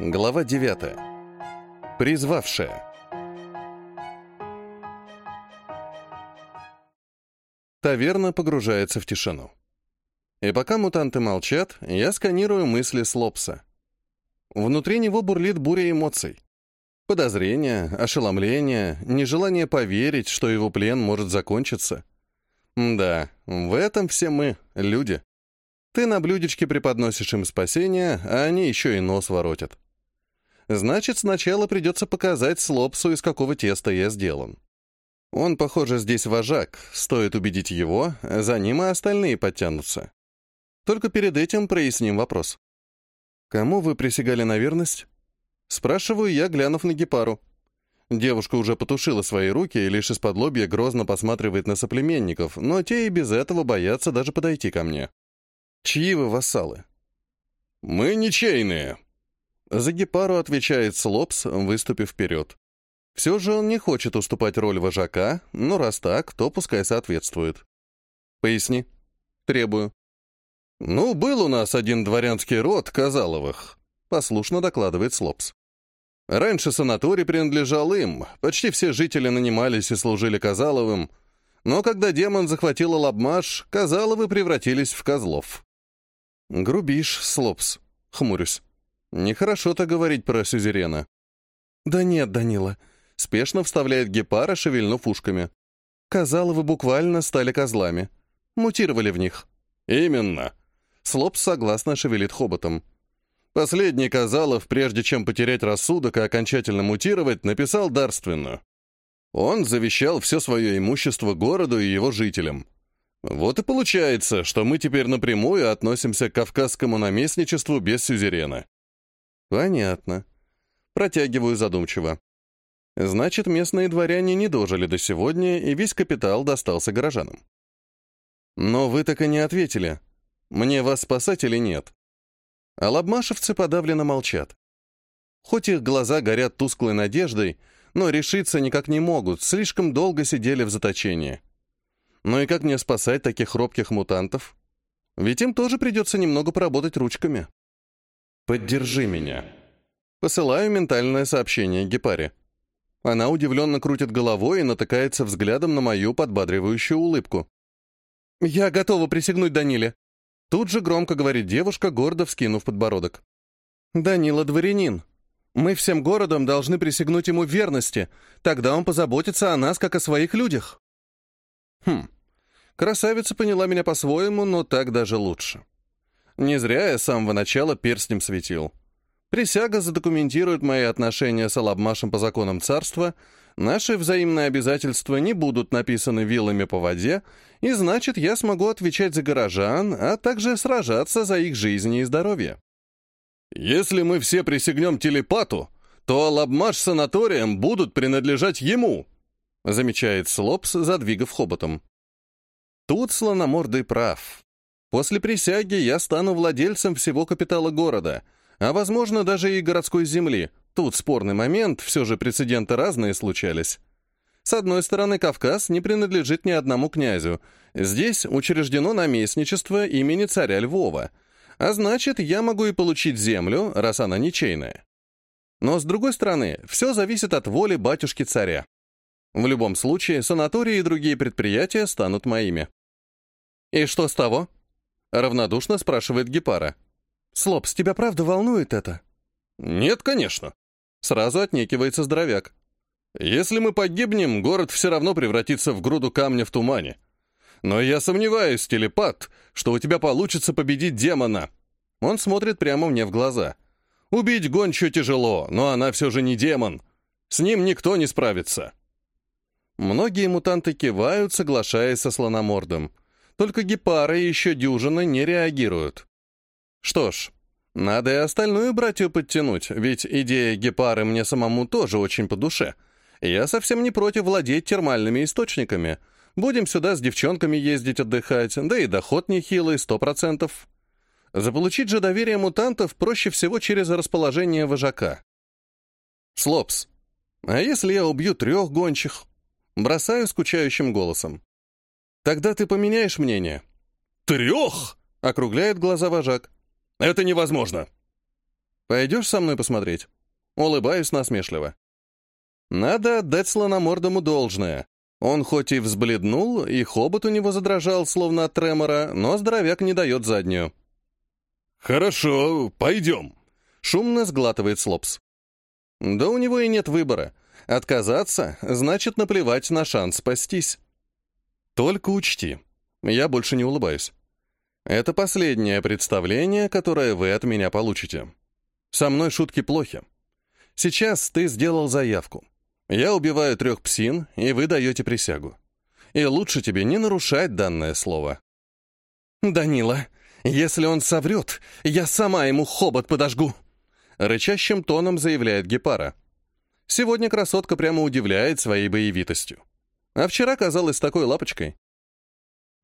Глава 9. Призвавшая. Таверна погружается в тишину. И пока мутанты молчат, я сканирую мысли Слопса. Внутри него бурлит буря эмоций. Подозрение, ошеломление, нежелание поверить, что его плен может закончиться. Да, в этом все мы, люди. Ты на блюдечке преподносишь им спасение, а они еще и нос воротят. Значит, сначала придется показать Слопсу, из какого теста я сделан. Он, похоже, здесь вожак. Стоит убедить его, за ним и остальные подтянутся. Только перед этим проясним вопрос. «Кому вы присягали на верность?» Спрашиваю я, глянув на Гепару. Девушка уже потушила свои руки и лишь из-под лобья грозно посматривает на соплеменников, но те и без этого боятся даже подойти ко мне. «Чьи вы вассалы?» «Мы ничейные», за Гепару отвечает Слопс, выступив вперед. Все же он не хочет уступать роль вожака, но раз так, то пускай соответствует. Поясни. Требую. Ну, был у нас один дворянский род Казаловых, послушно докладывает Слопс. Раньше санаторий принадлежал им, почти все жители нанимались и служили Казаловым, но когда демон захватил Лабмаш, Казаловы превратились в козлов. Грубишь, Слопс, хмурюсь. Нехорошо-то говорить про сюзерена. Да нет, Данила. Спешно вставляет гепара, шевельнув ушками. Казаловы буквально стали козлами. Мутировали в них. Именно. Слоп согласно шевелит хоботом. Последний Казалов, прежде чем потерять рассудок и окончательно мутировать, написал дарственную. Он завещал все свое имущество городу и его жителям. Вот и получается, что мы теперь напрямую относимся к кавказскому наместничеству без сюзерена. Понятно. Протягиваю задумчиво. Значит, местные дворяне не дожили до сегодня, и весь капитал достался горожанам. Но вы так и не ответили. Мне вас спасать или нет? А лабмашевцы подавленно молчат. Хоть их глаза горят тусклой надеждой, но решиться никак не могут, слишком долго сидели в заточении. Ну и как мне спасать таких робких мутантов? Ведь им тоже придется немного поработать ручками. «Поддержи меня». Посылаю ментальное сообщение Гепаре. Она удивленно крутит головой и натыкается взглядом на мою подбадривающую улыбку. «Я готова присягнуть Даниле». Тут же громко говорит девушка, гордо вскинув подбородок. «Данила дворянин. Мы всем городом должны присягнуть ему верности, тогда он позаботится о нас, как о своих людях». Хм, красавица поняла меня по-своему, но так даже лучше. Не зря я с самого начала перстнем светил. Присяга задокументирует мои отношения с Алабмашем по законам царства, наши взаимные обязательства не будут написаны вилами по воде, и значит, я смогу отвечать за горожан, а также сражаться за их жизни и здоровье. Если мы все присягнем телепату, то Алабмаш с санаторием будут принадлежать ему, замечает Слопс, задвигав хоботом. Тут слономордый прав. После присяги я стану владельцем всего капитала города, а, возможно, даже и городской земли. Тут спорный момент, все же прецеденты разные случались. С одной стороны, Кавказ не принадлежит ни одному князю. Здесь учреждено наместничество имени царя Львова. А значит, я могу и получить землю, раз она ничейная. Но, с другой стороны, все зависит от воли батюшки-царя. В любом случае, санатории и другие предприятия станут моими. И что с того? Равнодушно спрашивает Гепара. «Слопс, тебя правда волнует это?» «Нет, конечно». Сразу отнекивается здоровяк. «Если мы погибнем, город все равно превратится в груду камня в тумане. Но я сомневаюсь, телепат, что у тебя получится победить демона». Он смотрит прямо мне в глаза. «Убить гончую тяжело, но она все же не демон. С ним никто не справится». Многие мутанты кивают, соглашаясь со слономордом. Только гепары еще дюжины не реагируют. Что ж, надо и остальную братью подтянуть, ведь идея гепары мне самому тоже очень по душе. Я совсем не против владеть термальными источниками. Будем сюда с девчонками ездить отдыхать, да и доход нехилый, сто процентов. Заполучить же доверие мутантов проще всего через расположение вожака. Слопс, а если я убью трех гончих? Бросаю скучающим голосом. Тогда ты поменяешь мнение?» «Трех?» — округляет глаза вожак. «Это невозможно». Пойдешь со мной посмотреть?» Улыбаюсь насмешливо. Надо отдать слономордому должное. Он хоть и взбледнул, и хобот у него задрожал, словно от тремора, но здоровяк не дает заднюю. «Хорошо, пойдем», — шумно сглатывает Слопс. Да у него и нет выбора. Отказаться — значит наплевать на шанс спастись. Только учти, я больше не улыбаюсь. Это последнее представление, которое вы от меня получите. Со мной шутки плохи. Сейчас ты сделал заявку. Я убиваю трех псин, и вы даете присягу. И лучше тебе не нарушать данное слово. «Данила, если он соврет, я сама ему хобот подожгу!» Рычащим тоном заявляет Гепара. Сегодня красотка прямо удивляет своей боевитостью. А вчера казалась такой лапочкой.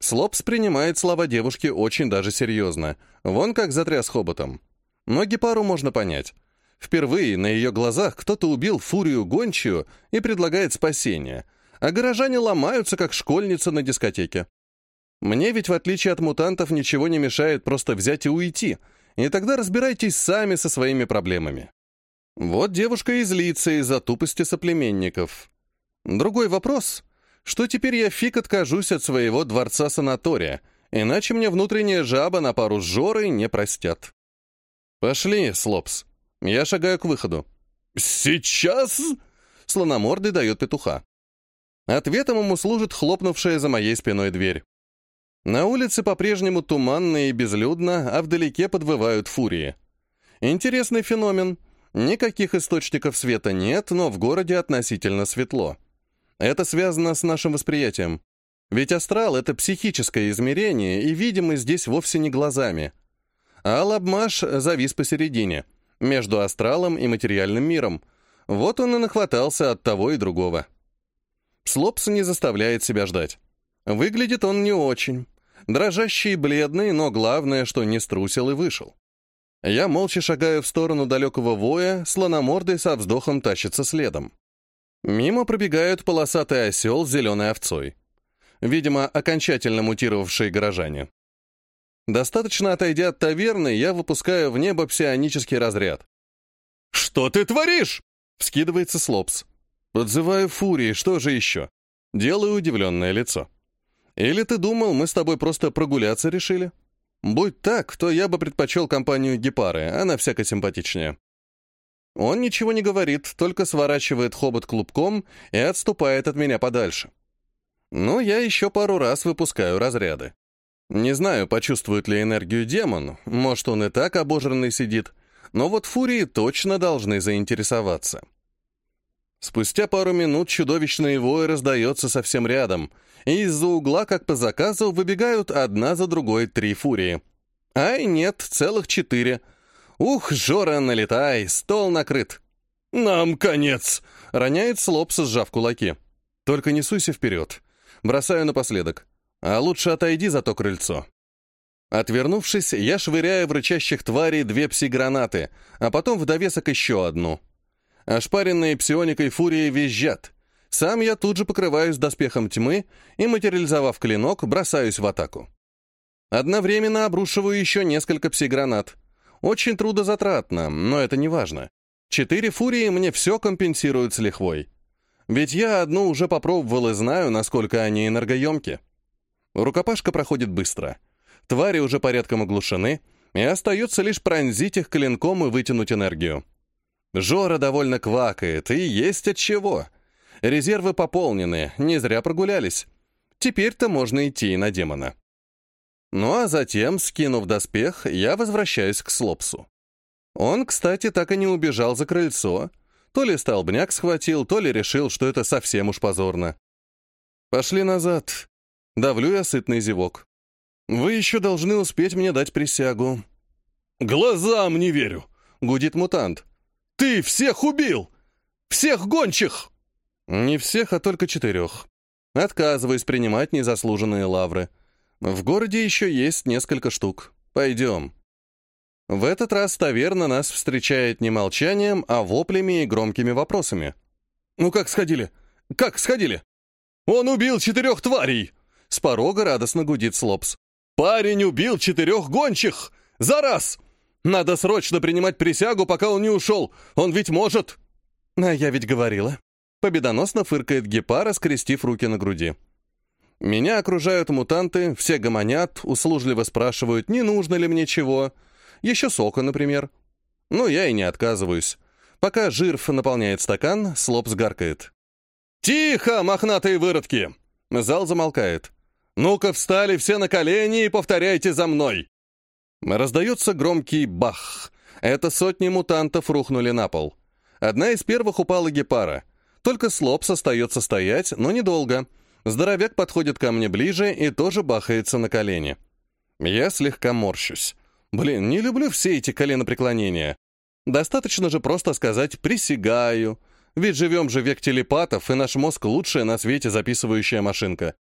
Слопс принимает слова девушки очень даже серьезно. Вон как затряс хоботом. Но Гепару можно понять. Впервые на ее глазах кто-то убил фурию гончую и предлагает спасение, а горожане ломаются, как школьница на дискотеке. Мне ведь, в отличие от мутантов, ничего не мешает просто взять и уйти, и тогда разбирайтесь сами со своими проблемами. Вот девушка и злится из-за тупости соплеменников. Другой вопрос, что теперь я фиг откажусь от своего дворца-санатория, иначе мне внутренняя жаба на пару с Жорой не простят. Пошли, Слопс. Я шагаю к выходу. «Сейчас?» Слономордый дает петуха. Ответом ему служит хлопнувшая за моей спиной дверь. На улице по-прежнему туманно и безлюдно, а вдалеке подвывают фурии. Интересный феномен. Никаких источников света нет, но в городе относительно светло. Это связано с нашим восприятием. Ведь астрал — это психическое измерение, и видим мы здесь вовсе не глазами. А лабмаш завис посередине — между астралом и материальным миром. Вот он и нахватался от того и другого. Слопс не заставляет себя ждать. Выглядит он не очень. Дрожащий и бледный, но главное, что не струсил и вышел. Я молча шагаю в сторону далекого воя, слономордый со вздохом тащится следом. Мимо пробегают полосатый осел с зеленой овцой. Видимо, окончательно мутировавшие горожане. Достаточно отойдя от таверны, я выпускаю в небо псионический разряд. «Что ты творишь?» — вскидывается Слопс. Подзываю фурии, что же еще? Делаю удивленное лицо. Или ты думал, мы с тобой просто прогуляться решили? Будь так, то я бы предпочел компанию Гепары, она всяко симпатичнее. Он ничего не говорит, только сворачивает хобот клубком и отступает от меня подальше. Но я еще пару раз выпускаю разряды. Не знаю, почувствует ли энергию демон, может, он и так обожранный сидит, но вот фурии точно должны заинтересоваться. Спустя пару минут чудовищный вой раздается совсем рядом, и из-за угла, как по заказу, выбегают одна за другой три фурии. Ай, нет, целых четыре. Ух, Жора, налетай, стол накрыт. «Нам конец!» — роняет Слопс, сжав кулаки. «Только не суйся вперед. Бросаю напоследок. А лучше отойди за то крыльцо. Отвернувшись, я швыряю в рычащих тварей две пси-гранаты, а потом в довесок еще одну. Ошпаренные псионикой фурии визжат. Сам я тут же покрываюсь доспехом тьмы и, материализовав клинок, бросаюсь в атаку. Одновременно обрушиваю еще несколько пси-гранат. Очень трудозатратно, но это не важно. Четыре фурии мне все компенсируют с лихвой. Ведь я одну уже попробовал и знаю, насколько они энергоемки. Рукопашка проходит быстро. Твари уже порядком оглушены, и остается лишь пронзить их клинком и вытянуть энергию. Жора довольно квакает, и есть от чего. Резервы пополнены, не зря прогулялись. Теперь-то можно идти на демона. Ну а затем, скинув доспех, я возвращаюсь к Слопсу. Он, кстати, так и не убежал за крыльцо. То ли столбняк схватил, то ли решил, что это совсем уж позорно. «Пошли назад», Давлю я сытный зевок. «Вы еще должны успеть мне дать присягу». «Глазам не верю!» — гудит мутант. «Ты всех убил! Всех гончих!» «Не всех, а только четырех. Отказываюсь принимать незаслуженные лавры. В городе еще есть несколько штук. Пойдем». В этот раз таверна нас встречает не молчанием, а воплями и громкими вопросами. «Ну как сходили? Как сходили? Он убил четырех тварей!» С порога радостно гудит Слопс. «Парень убил четырех гончих! За раз! Надо срочно принимать присягу, пока он не ушел! Он ведь может!» «А я ведь говорила». Победоносно фыркает Гепара, скрестив руки на груди. Меня окружают мутанты, все гомонят, услужливо спрашивают, не нужно ли мне чего. Еще сока, например. Ну, я и не отказываюсь. Пока Жирф наполняет стакан, Слоп сгаркает. «Тихо, мохнатые выродки!» Зал замолкает. «Ну-ка, встали все на колени и повторяйте за мной!» Раздается громкий бах. Это сотни мутантов рухнули на пол. Одна из первых упала гепара. Только Слопс остается стоять, но недолго. Здоровяк подходит ко мне ближе и тоже бахается на колени. Я слегка морщусь. Блин, не люблю все эти коленопреклонения. Достаточно же просто сказать «присягаю», ведь живем же век телепатов, и наш мозг лучшая на свете записывающая машинка.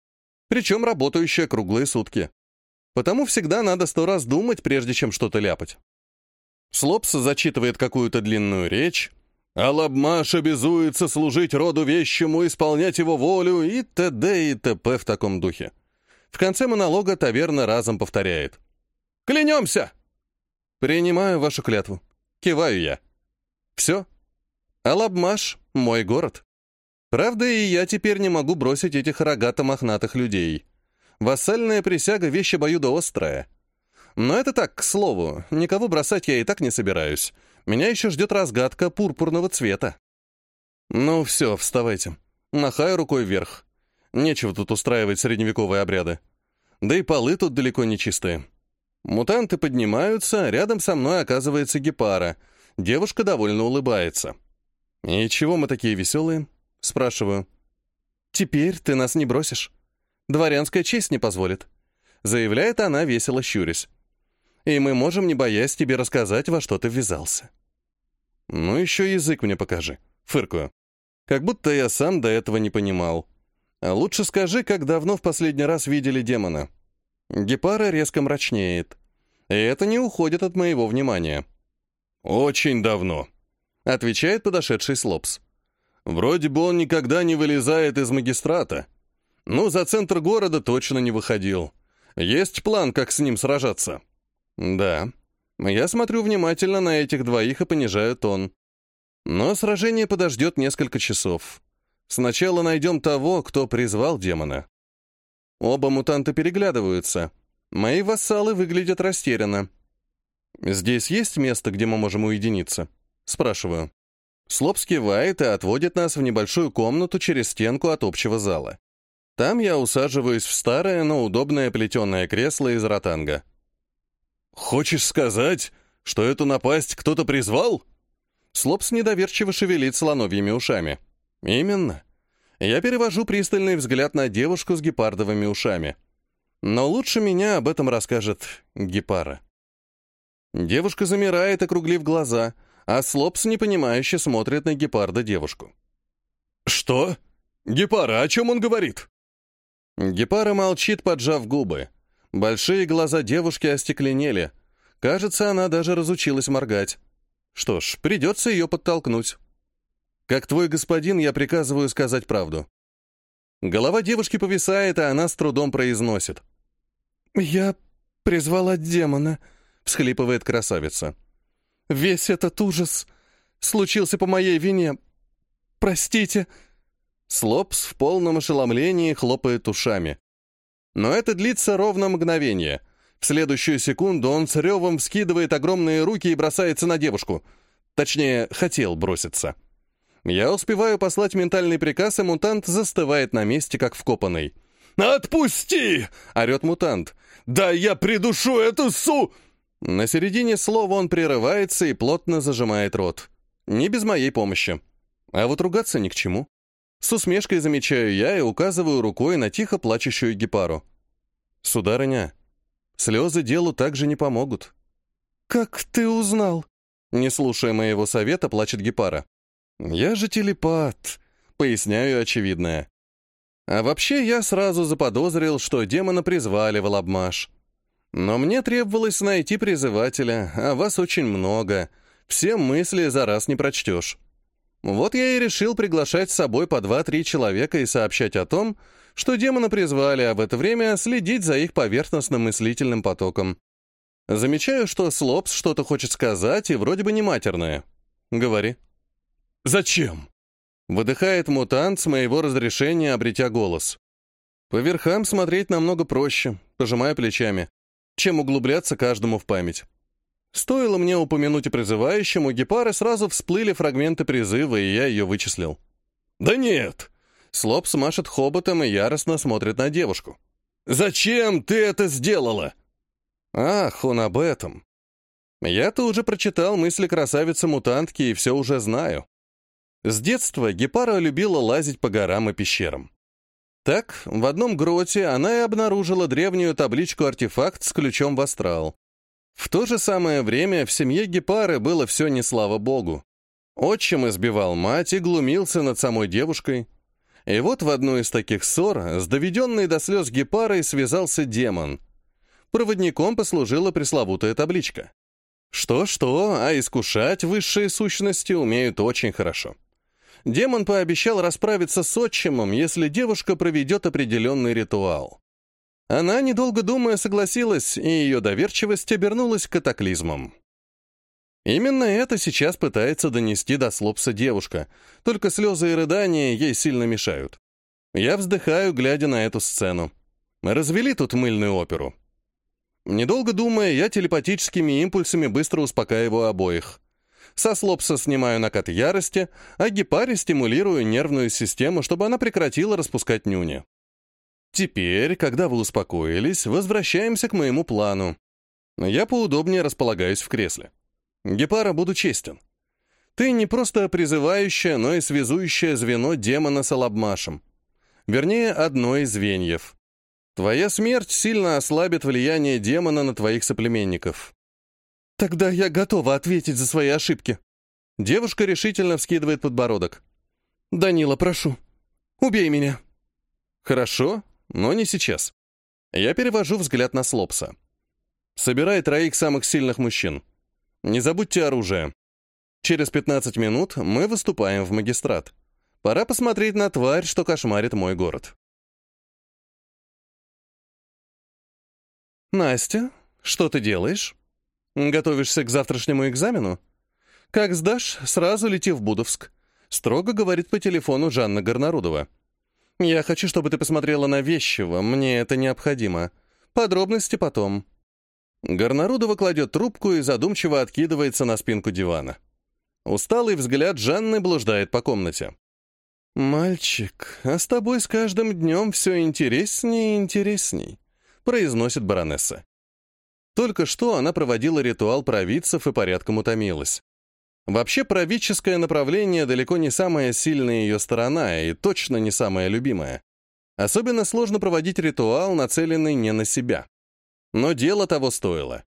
Причем работающая круглые сутки. Потому всегда надо сто раз думать, прежде чем что-то ляпать. Слопс зачитывает какую-то длинную речь, Алабмаш обязуется служить роду вещему, исполнять его волю и т.д. и т.п. в таком духе. В конце монолога таверна разом повторяет. «Клянемся!» «Принимаю вашу клятву». Киваю я. «Все. Алабмаш — мой город. Правда, и я теперь не могу бросить этих рогато-мохнатых людей. Вассальная присяга — вещь обоюдоострая. Но это так, к слову, никого бросать я и так не собираюсь». Меня еще ждет разгадка пурпурного цвета. Ну все, вставайте. Махаю рукой вверх. Нечего тут устраивать средневековые обряды. Да и полы тут далеко не чистые. Мутанты поднимаются, рядом со мной оказывается гепара. Девушка довольно улыбается. «И чего мы такие веселые?» — спрашиваю. «Теперь ты нас не бросишь. Дворянская честь не позволит», — заявляет она, весело щурясь и мы можем, не боясь, тебе рассказать, во что ты ввязался». «Ну, еще язык мне покажи», — фыркую. «Как будто я сам до этого не понимал. А лучше скажи, как давно в последний раз видели демона». Гепара резко мрачнеет. И это не уходит от моего внимания. «Очень давно», — отвечает подошедший Слопс. «Вроде бы он никогда не вылезает из магистрата. Ну, за центр города точно не выходил. Есть план, как с ним сражаться?» Да. Я смотрю внимательно на этих двоих и понижаю тон. Но сражение подождет несколько часов. Сначала найдем того, кто призвал демона. Оба мутанта переглядываются. Мои вассалы выглядят растерянно. «Здесь есть место, где мы можем уединиться?» Спрашиваю. Слоп скивает и отводит нас в небольшую комнату через стенку от общего зала. Там я усаживаюсь в старое, но удобное плетеное кресло из ротанга. «Хочешь сказать, что эту напасть кто-то призвал?» Слопс недоверчиво шевелит слоновьими ушами. «Именно. Я перевожу пристальный взгляд на девушку с гепардовыми ушами. Но лучше меня об этом расскажет гепара». Девушка замирает, округлив глаза, а Слопс непонимающе смотрит на гепарда девушку. «Что? Гепара, о чем он говорит?» Гепара молчит, поджав губы. Большие глаза девушки остекленели. Кажется, она даже разучилась моргать. Что ж, придется ее подтолкнуть. Как твой господин, я приказываю сказать правду. Голова девушки повисает, а она с трудом произносит. «Я призвала демона», — всхлипывает красавица. «Весь этот ужас случился по моей вине. Простите». Слопс в полном ошеломлении хлопает ушами. Но это длится ровно мгновение. В следующую секунду он с ревом вскидывает огромные руки и бросается на девушку. Точнее, хотел броситься. Я успеваю послать ментальный приказ, и мутант застывает на месте, как вкопанный. «Отпусти!» — орет мутант. «Да я придушу эту су...» На середине слова он прерывается и плотно зажимает рот. Не без моей помощи. А вот ругаться ни к чему. С усмешкой замечаю я и указываю рукой на тихо плачущую гепару. «Сударыня, слезы делу также не помогут». «Как ты узнал?» Не слушая моего совета, плачет гепара. «Я же телепат», — поясняю очевидное. А вообще я сразу заподозрил, что демона призвали в Лабмаш. Но мне требовалось найти призывателя, а вас очень много. Все мысли за раз не прочтешь. Вот я и решил приглашать с собой по два-три человека и сообщать о том, что демона призвали, а в это время следить за их поверхностным мыслительным потоком. Замечаю, что Слопс что-то хочет сказать и вроде бы не матерное. Говори. «Зачем?» Выдыхает мутант с моего разрешения, обретя голос. По верхам смотреть намного проще, пожимая плечами, чем углубляться каждому в память. Стоило мне упомянуть о призывающем, у Гепары сразу всплыли фрагменты призыва, и я ее вычислил. «Да нет!» Слоп смашет хоботом и яростно смотрит на девушку. «Зачем ты это сделала?» Ах, он об этом. Я-то уже прочитал мысли красавицы-мутантки и все уже знаю. С детства Гепара любила лазить по горам и пещерам. Так, в одном гроте она и обнаружила древнюю табличку-артефакт с ключом в астрал. В то же самое время в семье Гепары было все не слава богу. Отчим избивал мать и глумился над самой девушкой. И вот в одну из таких ссор с доведенной до слез Гепарой связался демон. Проводником послужила пресловутая табличка. Что-что, а искушать высшие сущности умеют очень хорошо. Демон пообещал расправиться с отчимом, если девушка проведет определенный ритуал. Она, недолго думая, согласилась, и ее доверчивость обернулась катаклизмом. Именно это сейчас пытается донести до Слопса девушка, только слезы и рыдания ей сильно мешают. Я вздыхаю, глядя на эту сцену. Развели тут мыльную оперу. Недолго думая, я телепатическими импульсами быстро успокаиваю обоих. Со Слопса снимаю накат ярости, а Гепаре стимулирую нервную систему, чтобы она прекратила распускать нюни. Теперь, когда вы успокоились, возвращаемся к моему плану. Я поудобнее располагаюсь в кресле. Гепара, буду честен. Ты не просто призывающая, но и связующее звено демона с Алабмашем. Вернее, одно из звеньев. Твоя смерть сильно ослабит влияние демона на твоих соплеменников. Тогда я готова ответить за свои ошибки. Девушка решительно вскидывает подбородок. Данила, прошу, убей меня. Хорошо, но не сейчас. Я перевожу взгляд на Слопса. Собирай троих самых сильных мужчин. Не забудьте оружие. Через 15 минут мы выступаем в магистрат. Пора посмотреть на тварь, что кошмарит мой город. Настя, что ты делаешь? Готовишься к завтрашнему экзамену? Как сдашь, сразу лети в Будовск. Строго говорит по телефону Жанна Горнарудова. Я хочу, чтобы ты посмотрела на Вещева, мне это необходимо. Подробности потом». Горнарудова кладет трубку и задумчиво откидывается на спинку дивана. Усталый взгляд Жанны блуждает по комнате. «Мальчик, а с тобой с каждым днем все интереснее и интересней», произносит баронесса. Только что она проводила ритуал провидцев и порядком утомилась. Вообще, правительское направление далеко не самая сильная ее сторона и точно не самая любимая. Особенно сложно проводить ритуал, нацеленный не на себя. Но дело того стоило.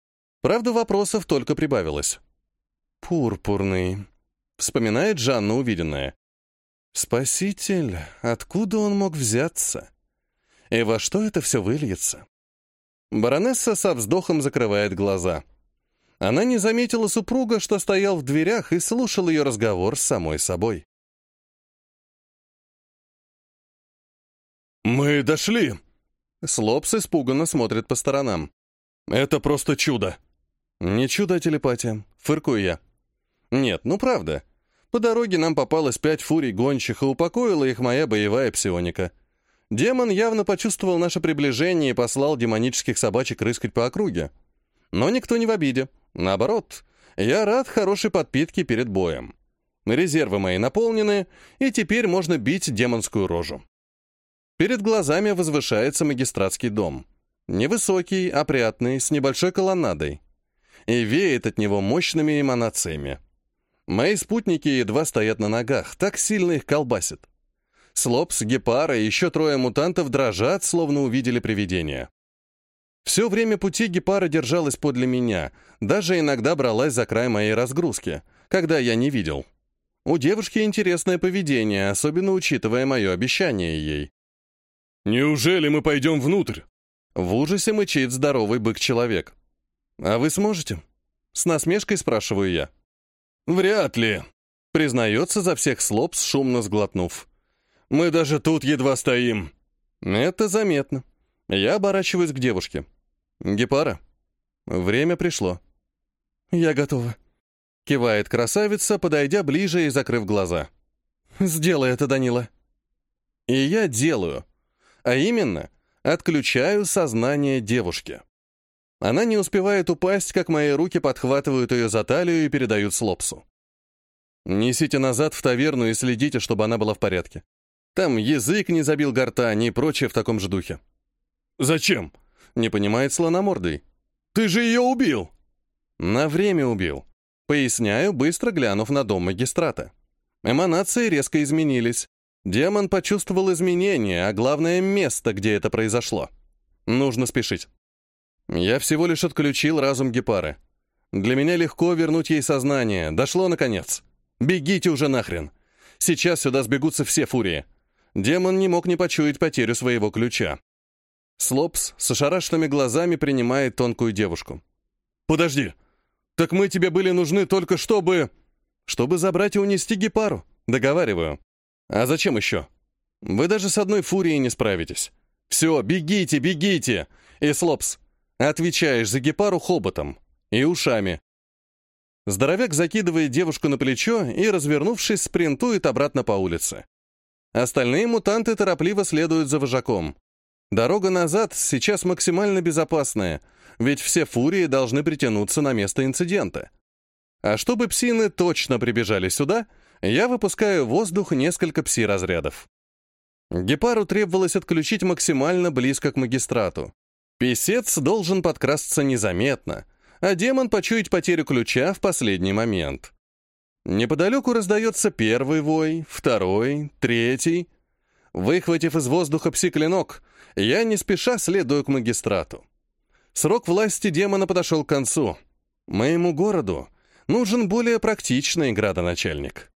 Правда, вопросов только прибавилось. «Пурпурный», — вспоминает Жанна увиденное. «Спаситель, откуда он мог взяться? И во что это все выльется?» Баронесса со вздохом закрывает глаза — она не заметила супруга, что стоял в дверях и слушал ее разговор с самой собой. «Мы дошли!» Слопс испуганно смотрит по сторонам. «Это просто чудо!» «Не чудо, а телепатия», — фыркую я. «Нет, ну правда. По дороге нам попалось пять фурий гончих, и упокоила их моя боевая псионика. Демон явно почувствовал наше приближение и послал демонических собачек рыскать по округе. Но никто не в обиде. Наоборот, я рад хорошей подпитке перед боем. Резервы мои наполнены, и теперь можно бить демонскую рожу. Перед глазами возвышается магистратский дом. Невысокий, опрятный, с небольшой колоннадой. И веет от него мощными эманациями. Мои спутники едва стоят на ногах, так сильно их колбасит. Слопс, Гепара и еще трое мутантов дрожат, словно увидели привидение. Все время пути гепара держалась подле меня, даже иногда бралась за край моей разгрузки, когда я не видел. У девушки интересное поведение, особенно учитывая мое обещание ей. «Неужели мы пойдем внутрь?» В ужасе мычит здоровый бык-человек. «А вы сможете?» С насмешкой спрашиваю я. «Вряд ли», — признается за всех слоп, шумно сглотнув. «Мы даже тут едва стоим». «Это заметно». Я оборачиваюсь к девушке. «Гепара, Время пришло. «Я готова», — кивает красавица, подойдя ближе и закрыв глаза. «Сделай это, Данила». И я делаю. А именно, отключаю сознание девушки. Она не успевает упасть, как мои руки подхватывают ее за талию и передают Слопсу. Несите назад в таверну и следите, чтобы она была в порядке. Там язык не забил гортань и прочее в таком же духе. «Зачем?» — не понимает слономордый. «Ты же ее убил!» «На время убил». Поясняю, быстро глянув на дом магистрата. Эманации резко изменились. Демон почувствовал изменения, а главное — место, где это произошло. Нужно спешить. Я всего лишь отключил разум Гепары. Для меня легко вернуть ей сознание. Дошло наконец. Бегите уже нахрен. Сейчас сюда сбегутся все фурии. Демон не мог не почуять потерю своего ключа. Слопс с ошарашенными глазами принимает тонкую девушку. «Подожди! Так мы тебе были нужны только чтобы...» «Чтобы забрать и унести Гепару. Договариваю. А зачем еще? Вы даже с одной фурией не справитесь. Все, бегите, бегите! И Слопс, отвечаешь за Гепару хоботом и ушами. Здоровяк закидывает девушку на плечо и, развернувшись, спринтует обратно по улице. Остальные мутанты торопливо следуют за вожаком. Дорога назад сейчас максимально безопасная, ведь все фурии должны притянуться на место инцидента. А чтобы псины точно прибежали сюда, я выпускаю в воздух несколько пси-разрядов. Гепару требовалось отключить максимально близко к магистрату. Песец должен подкрасться незаметно — а демон почуять потерю ключа в последний момент. Неподалеку раздается первый вой, второй, третий. Выхватив из воздуха псиклинок, я не спеша следую к магистрату. Срок власти демона подошел к концу. Моему городу нужен более практичный градоначальник.